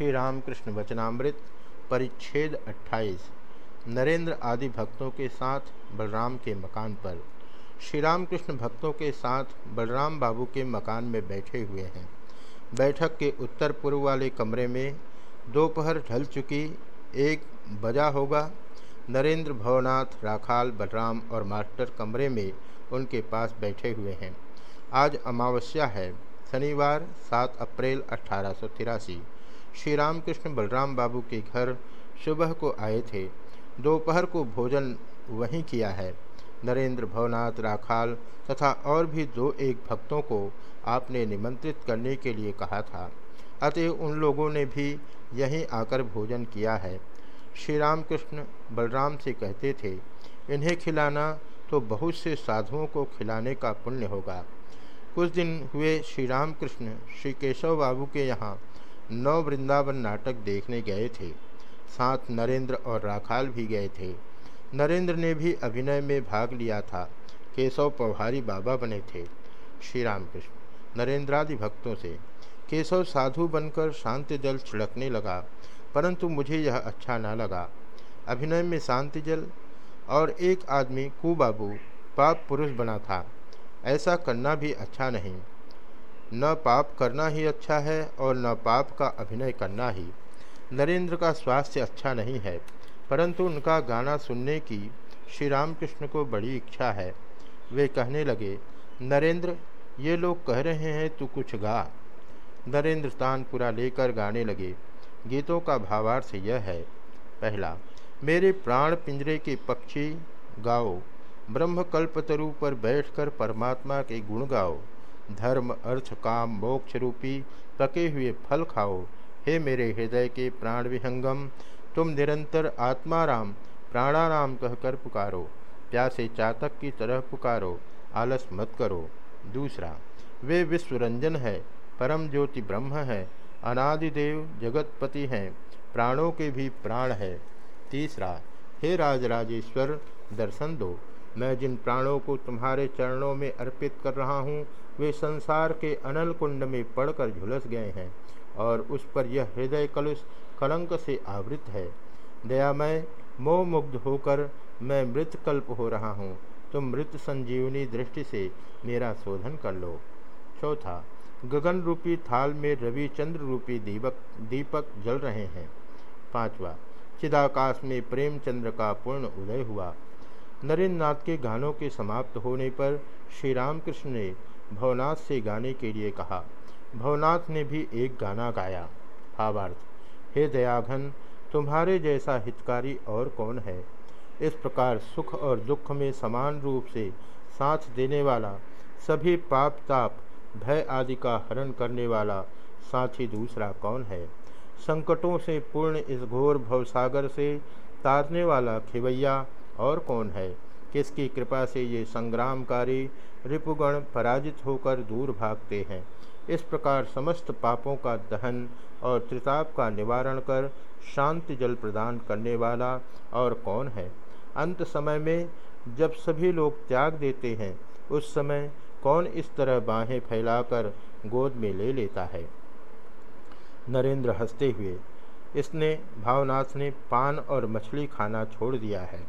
श्री रामकृष्ण वचनामृत, परिच्छेद 28 नरेंद्र आदि भक्तों के साथ बलराम के मकान पर। श्री रामकृष्ण भक्तों के साथ बलराम बाबू के मकान में बैठे हुए हैं। बैठक के उत्तर पूर्व वाले कमरे में दोपहर ढल चुकी, एक बजा होगा। नरेंद्र भवनाथ, राखाल, बलराम और मास्टर कमरे में उनके पास बैठे हुए हैं। आज अमावस्या है, शनिवार 7 अप्रैल अठारह सौ तिरासी। श्री रामकृष्ण बलराम बाबू के घर सुबह को आए थे। दोपहर को भोजन वहीं किया है। नरेंद्र, भवनाथ, राखाल तथा और भी दो एक भक्तों को आपने निमंत्रित करने के लिए कहा था। अतः उन लोगों ने भी यहीं आकर भोजन किया है। श्री रामकृष्ण बलराम से कहते थे, इन्हें खिलाना तो बहुत से साधुओं को खिलाने का पुण्य होगा। कुछ दिन हुए श्री रामकृष्ण श्री केशव बाबू के यहाँ नव वृंदावन नाटक देखने गए थे। साथ नरेंद्र और राखाल भी गए थे। नरेंद्र ने भी अभिनय में भाग लिया था। केशव पौहारी बाबा बने थे। श्री रामकृष्ण नरेंद्रादि भक्तों से। केशव साधु बनकर शांति जल छिड़कने लगा, परंतु मुझे यह अच्छा ना लगा। अभिनय में शांति जल और एक आदमी कुबाबू, पाप पुरुष बना था। ऐसा करना भी अच्छा नहीं। न पाप करना ही अच्छा है और न पाप का अभिनय करना ही। नरेंद्र का स्वास्थ्य अच्छा नहीं है, परंतु उनका गाना सुनने की श्री रामकृष्ण को बड़ी इच्छा है। वे कहने लगे, नरेंद्र, ये लोग कह रहे हैं तू कुछ गा। नरेंद्र तानपुरा लेकर गाने लगे। गीतों का भावार्थ यह है। पहला, मेरे प्राण पिंजरे के पक्षी, गाओ। ब्रह्म कल्पतरु पर बैठकर परमात्मा के गुण गाओ। धर्म, अर्थ, काम, मोक्ष रूपी पके हुए फल खाओ। हे मेरे हृदय के प्राण विहंगम, तुम निरंतर आत्माराम, प्राणाराम कहकर पुकारो। प्यासे चातक की तरह पुकारो, आलस मत करो। दूसरा, वे विश्वरंजन है, परम ज्योति ब्रह्म है अनादिदेव जगतपति हैं, प्राणों के भी प्राण है। तीसरा, हे राजराजेश्वर, दर्शन दो। मैं जिन प्राणों को तुम्हारे चरणों में अर्पित कर रहा हूँ वे संसार के अनल कुंड में पड़कर झुलस गए हैं और उस पर यह हृदय कलुष कलंक से आवृत है। दयामय मोह मुग्ध होकर मैं मृत कल्प हो रहा हूँ। तुम मृत संजीवनी दृष्टि से मेरा शोधन कर लो। चौथा, गगन रूपी थाल में रवि चंद्र रूपी दीपक दीपक जल रहे हैं। पांचवा, चिदाकाश में प्रेमचंद्र का पूर्ण उदय हुआ। नरेंद्र नाथ के गानों के समाप्त होने पर श्री रामकृष्ण ने भवनाथ से गाने के लिए कहा। भवनाथ ने भी एक गाना गाया। भावार्थ, हे दयाघन, तुम्हारे जैसा हितकारी और कौन है? इस प्रकार सुख और दुख में समान रूप से साथ देने वाला, सभी पाप ताप, भय आदि का हरण करने वाला साथी दूसरा कौन है? संकटों से पूर्ण इस घोर भवसागर से तारने वाला खिवैया और कौन है? किसकी कृपा से ये संग्रामकारी रिपुगण पराजित होकर दूर भागते हैं? इस प्रकार समस्त पापों का दहन और त्रिताप का निवारण कर शांति जल प्रदान करने वाला और कौन है? अंत समय में जब सभी लोग त्याग देते हैं, उस समय कौन इस तरह बाहें फैलाकर गोद में ले लेता है? नरेंद्र हँसते हुए, इसने भावनाथ ने पान और मछली खाना छोड़ दिया है।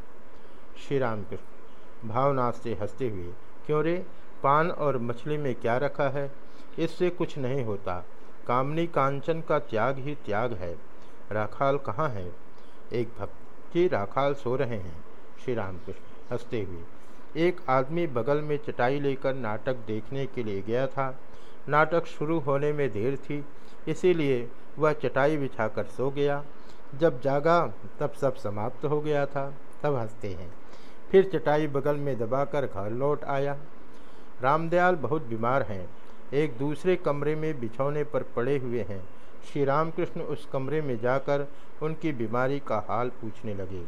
श्री रामकृष्ण। भावनाथ से हँसते हुए, क्यों रे? पान और मछली में क्या रखा है? इससे कुछ नहीं होता। कामनी कांचन का त्याग ही त्याग है। राखाल कहाँ है? एक भक्त जी राखाल सो रहे हैं। श्री रामकृष्ण हँसते हुए, एक आदमी बगल में चटाई लेकर नाटक देखने के लिए गया था। नाटक शुरू होने में देर थी, इसीलिए वह चटाई बिछाकर सो गया। जब जागा, तब सब समाप्त हो गया था। तब हँसते हैं। फिर चटाई बगल में दबाकर घर लौट आया। रामदयाल बहुत बीमार हैं। एक दूसरे कमरे में बिछौने पर पड़े हुए हैं। श्री रामकृष्ण उस कमरे में जाकर उनकी बीमारी का हाल पूछने लगे।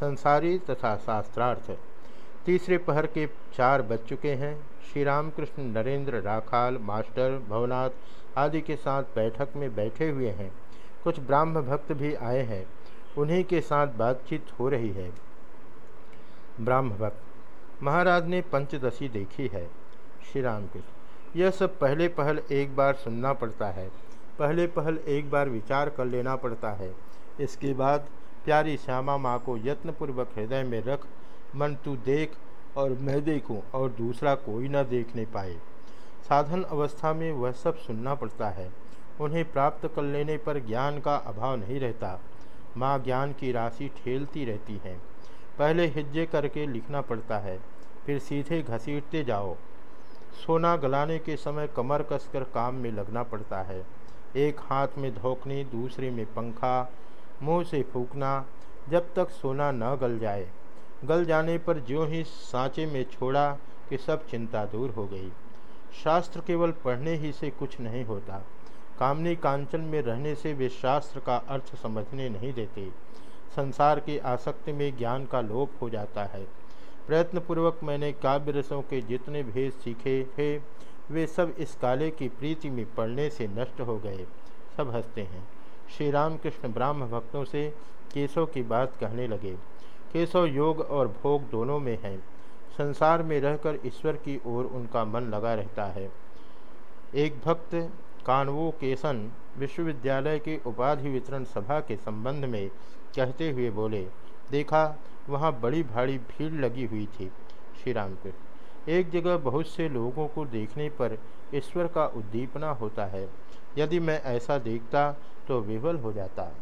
संसारी तथा शास्त्रार्थ। तीसरे पहर के चार बज चुके हैं। श्री रामकृष्ण नरेंद्र, राखाल, मास्टर, भवनाथ आदि के साथ बैठक में बैठे हुए हैं। कुछ ब्राह्म भक्त भी आए हैं। उन्हीं के साथ बातचीत हो रही है। ब्राह्म भक्त महाराज ने पंचदशी देखी है, श्री राम कृष्ण यह सब पहले पहल एक बार सुनना पड़ता है पहले पहल एक बार विचार कर लेना पड़ता है। इसके बाद प्यारी श्यामा माँ को यत्नपूर्वक हृदय में रख, मन तू देख और मैं देखूँ और दूसरा कोई न देखने पाए। साधन अवस्था में वह सब सुनना पड़ता है। उन्हें प्राप्त कर लेने पर ज्ञान का अभाव नहीं रहता। माँ ज्ञान की राशि ठेलती रहती है। पहले हिज्जे करके लिखना पड़ता है, फिर सीधे घसीटते जाओ। सोना गलाने के समय कमर कसकर काम में लगना पड़ता है। एक हाथ में धोखनी, दूसरे में पंखा, मुँह से फूकना, जब तक सोना न गल जाए। गल जाने पर ज्यों ही सांचे में छोड़ा कि सब चिंता दूर हो गई। शास्त्र केवल पढ़ने ही से कुछ नहीं होता। कामनी कांचन में रहने से वे शास्त्र का अर्थ समझने नहीं देते। संसार की आसक्ति में ज्ञान का लोप हो जाता है। प्रयत्नपूर्वक मैंने काव्य रसों के जितने भेद सीखे थे, वे सब इस काले की प्रीति में पढ़ने से नष्ट हो गए। सब हँसते हैं। श्री रामकृष्ण ब्राह्म भक्तों से केशव की बात कहने लगे। केशव योग और भोग दोनों में है। संसार में रहकर ईश्वर की ओर उनका मन लगा रहता है। एक भक्त, कानवो केसन, विश्वविद्यालय के उपाधि वितरण सभा के संबंध में कहते हुए बोले, देखा, वहाँ बड़ी भारी भीड़ लगी हुई थी। श्री राम के एक जगह बहुत से लोगों को देखने पर ईश्वर का उद्दीपना होता है। यदि मैं ऐसा देखता तो विवल हो जाता।